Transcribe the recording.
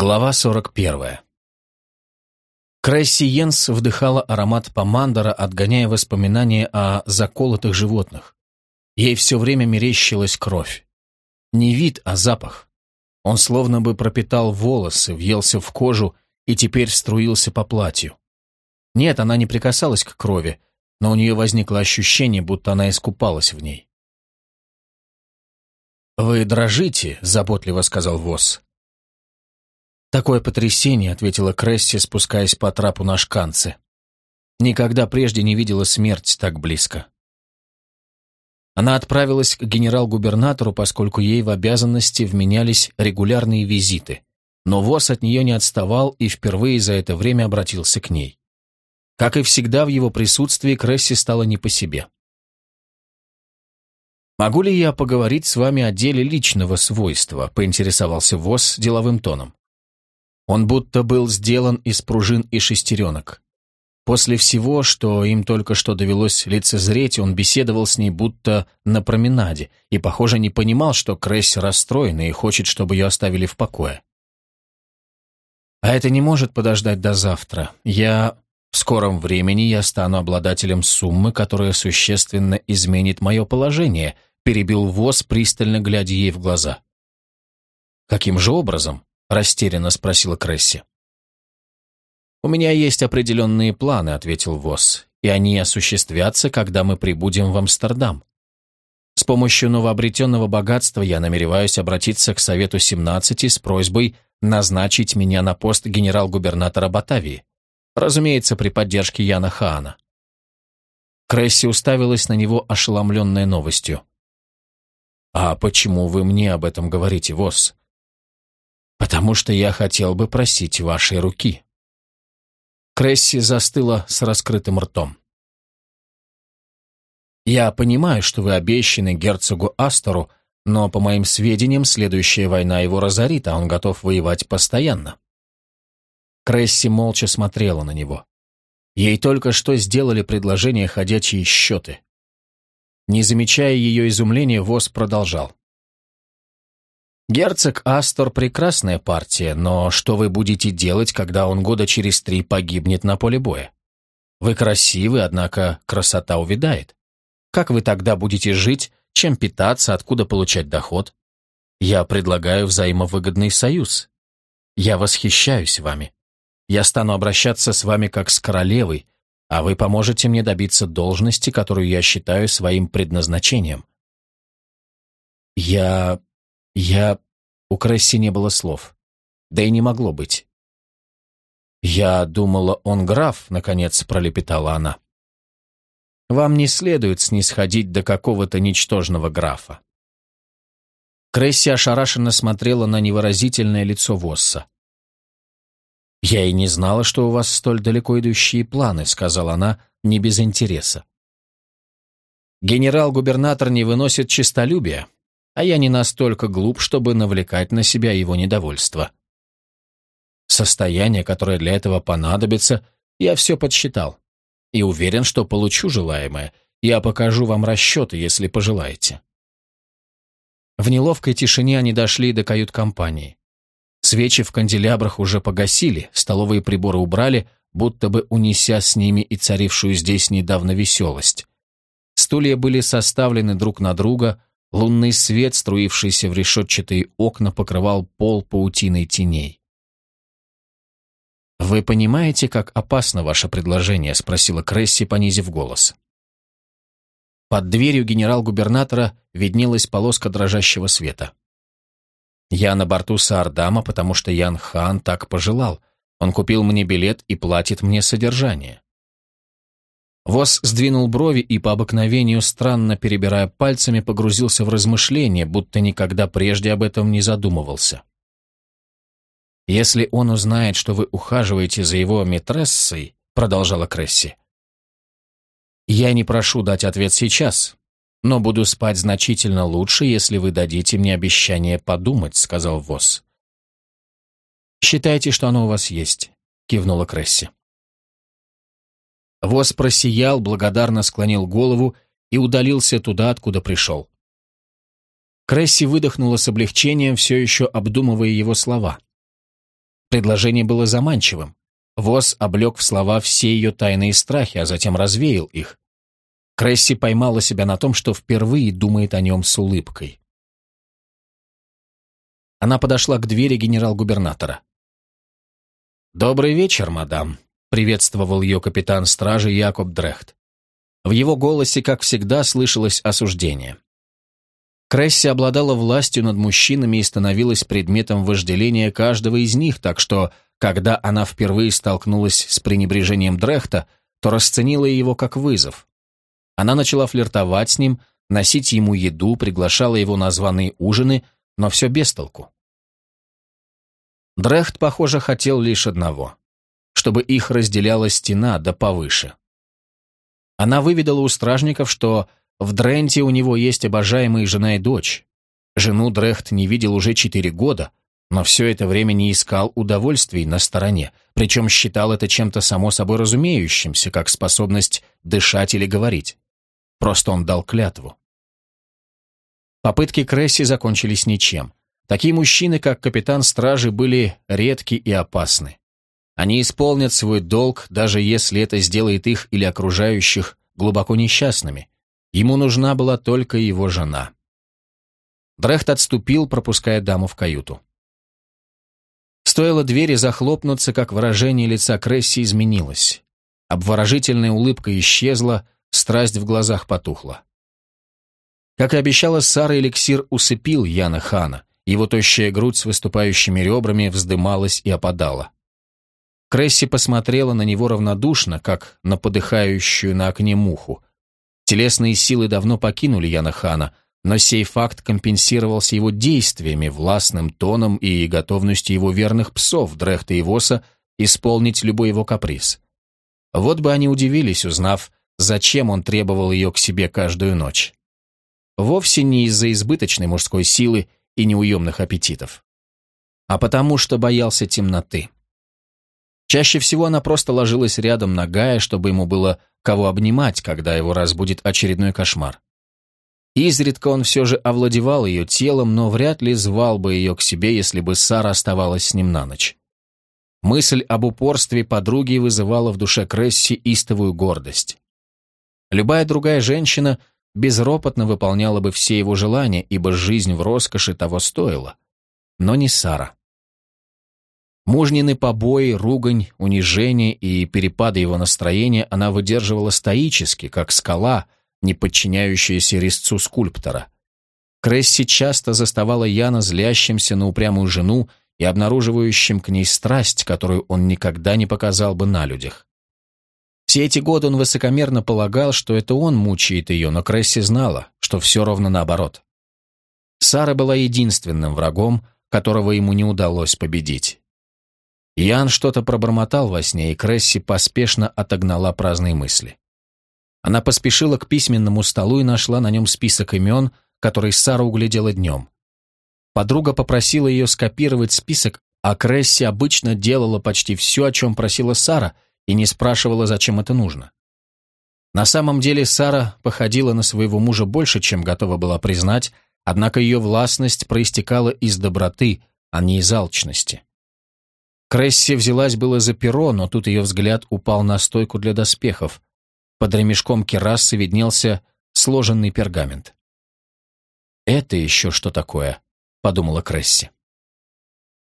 Глава 41. Кресси Йенс вдыхала аромат помандора, отгоняя воспоминания о заколотых животных. Ей все время мерещилась кровь. Не вид, а запах. Он словно бы пропитал волосы, въелся в кожу и теперь струился по платью. Нет, она не прикасалась к крови, но у нее возникло ощущение, будто она искупалась в ней. «Вы дрожите», — заботливо сказал Восс. «Такое потрясение», — ответила Кресси, спускаясь по трапу на шканце. «Никогда прежде не видела смерть так близко». Она отправилась к генерал-губернатору, поскольку ей в обязанности вменялись регулярные визиты, но ВОЗ от нее не отставал и впервые за это время обратился к ней. Как и всегда, в его присутствии Кресси стало не по себе. «Могу ли я поговорить с вами о деле личного свойства?» — поинтересовался ВОЗ деловым тоном. Он будто был сделан из пружин и шестеренок. После всего, что им только что довелось лицезреть, он беседовал с ней будто на променаде и, похоже, не понимал, что Кресс расстроена и хочет, чтобы ее оставили в покое. «А это не может подождать до завтра. Я... В скором времени я стану обладателем суммы, которая существенно изменит мое положение», перебил ВОЗ, пристально глядя ей в глаза. «Каким же образом?» — растерянно спросила Кресси. «У меня есть определенные планы», — ответил Восс, «и они осуществятся, когда мы прибудем в Амстердам. С помощью новообретенного богатства я намереваюсь обратиться к Совету 17 с просьбой назначить меня на пост генерал-губернатора Батавии, разумеется, при поддержке Яна Хаана». Кресси уставилась на него, ошеломленная новостью. «А почему вы мне об этом говорите, Восс?» Потому что я хотел бы просить вашей руки». Кресси застыла с раскрытым ртом. «Я понимаю, что вы обещаны герцогу Астору, но, по моим сведениям, следующая война его разорит, а он готов воевать постоянно». Кресси молча смотрела на него. Ей только что сделали предложение ходячие счеты. Не замечая ее изумления, Вос продолжал. Герцог Астор – прекрасная партия, но что вы будете делать, когда он года через три погибнет на поле боя? Вы красивы, однако красота увядает. Как вы тогда будете жить, чем питаться, откуда получать доход? Я предлагаю взаимовыгодный союз. Я восхищаюсь вами. Я стану обращаться с вами как с королевой, а вы поможете мне добиться должности, которую я считаю своим предназначением. Я «Я...» У Кресси не было слов. Да и не могло быть. «Я думала, он граф», — наконец пролепетала она. «Вам не следует снисходить до какого-то ничтожного графа». Кресси ошарашенно смотрела на невыразительное лицо Восса. «Я и не знала, что у вас столь далеко идущие планы», — сказала она не без интереса. «Генерал-губернатор не выносит честолюбия а я не настолько глуп, чтобы навлекать на себя его недовольство. Состояние, которое для этого понадобится, я все подсчитал. И уверен, что получу желаемое. Я покажу вам расчеты, если пожелаете. В неловкой тишине они дошли до кают-компании. Свечи в канделябрах уже погасили, столовые приборы убрали, будто бы унеся с ними и царившую здесь недавно веселость. Стулья были составлены друг на друга, Лунный свет, струившийся в решетчатые окна, покрывал пол паутиной теней. «Вы понимаете, как опасно ваше предложение?» — спросила Кресси, понизив голос. Под дверью генерал-губернатора виднелась полоска дрожащего света. «Я на борту Саардама, потому что Ян Хан так пожелал. Он купил мне билет и платит мне содержание. Вос сдвинул брови и по обыкновению, странно перебирая пальцами, погрузился в размышления, будто никогда прежде об этом не задумывался. «Если он узнает, что вы ухаживаете за его митрессой», — продолжала Кресси, «я не прошу дать ответ сейчас, но буду спать значительно лучше, если вы дадите мне обещание подумать», — сказал Вос. «Считайте, что оно у вас есть», — кивнула Кресси. Воз просиял, благодарно склонил голову и удалился туда, откуда пришел. Кресси выдохнула с облегчением, все еще обдумывая его слова. Предложение было заманчивым. Воз облег в слова все ее тайные страхи, а затем развеял их. Кресси поймала себя на том, что впервые думает о нем с улыбкой. Она подошла к двери генерал-губернатора. «Добрый вечер, мадам», — приветствовал ее капитан стражи Якоб Дрехт. В его голосе, как всегда, слышалось осуждение. Кресси обладала властью над мужчинами и становилась предметом вожделения каждого из них, так что, когда она впервые столкнулась с пренебрежением Дрехта, то расценила его как вызов. Она начала флиртовать с ним, носить ему еду, приглашала его на званые ужины, но все без толку. Дрехт, похоже, хотел лишь одного — чтобы их разделяла стена да повыше. Она выведала у стражников, что в Дренте у него есть обожаемая жена и дочь. Жену Дрехт не видел уже четыре года, но все это время не искал удовольствий на стороне, причем считал это чем-то само собой разумеющимся, как способность дышать или говорить. Просто он дал клятву. Попытки Кресси закончились ничем. Такие мужчины, как капитан стражи, были редки и опасны. Они исполнят свой долг, даже если это сделает их или окружающих глубоко несчастными. Ему нужна была только его жена. Дрехт отступил, пропуская даму в каюту. Стоило двери захлопнуться, как выражение лица Кресси изменилось. Обворожительная улыбка исчезла, страсть в глазах потухла. Как и обещала Сара, эликсир усыпил Яна Хана. Его тощая грудь с выступающими ребрами вздымалась и опадала. Кресси посмотрела на него равнодушно, как на подыхающую на окне муху. Телесные силы давно покинули Яна Хана, но сей факт компенсировался его действиями, властным тоном и готовностью его верных псов, Дрехта и Воса, исполнить любой его каприз. Вот бы они удивились, узнав, зачем он требовал ее к себе каждую ночь. Вовсе не из-за избыточной мужской силы и неуемных аппетитов, а потому что боялся темноты. Чаще всего она просто ложилась рядом, нагая, чтобы ему было кого обнимать, когда его разбудит очередной кошмар. Изредка он все же овладевал ее телом, но вряд ли звал бы ее к себе, если бы Сара оставалась с ним на ночь. Мысль об упорстве подруги вызывала в душе Кресси истовую гордость. Любая другая женщина безропотно выполняла бы все его желания, ибо жизнь в роскоши того стоила. Но не Сара. Мужнины побои, ругань, унижение и перепады его настроения она выдерживала стоически, как скала, не подчиняющаяся резцу скульптора. Кресси часто заставала Яна злящимся на упрямую жену и обнаруживающим к ней страсть, которую он никогда не показал бы на людях. Все эти годы он высокомерно полагал, что это он мучает ее, но Кресси знала, что все ровно наоборот. Сара была единственным врагом, которого ему не удалось победить. Ян что-то пробормотал во сне, и Кресси поспешно отогнала праздные мысли. Она поспешила к письменному столу и нашла на нем список имен, который Сара углядела днем. Подруга попросила ее скопировать список, а Кресси обычно делала почти все, о чем просила Сара — и не спрашивала, зачем это нужно. На самом деле Сара походила на своего мужа больше, чем готова была признать, однако ее властность проистекала из доброты, а не из алчности. Кресси взялась было за перо, но тут ее взгляд упал на стойку для доспехов. Под ремешком керасы виднелся сложенный пергамент. «Это еще что такое?» — подумала Кресси.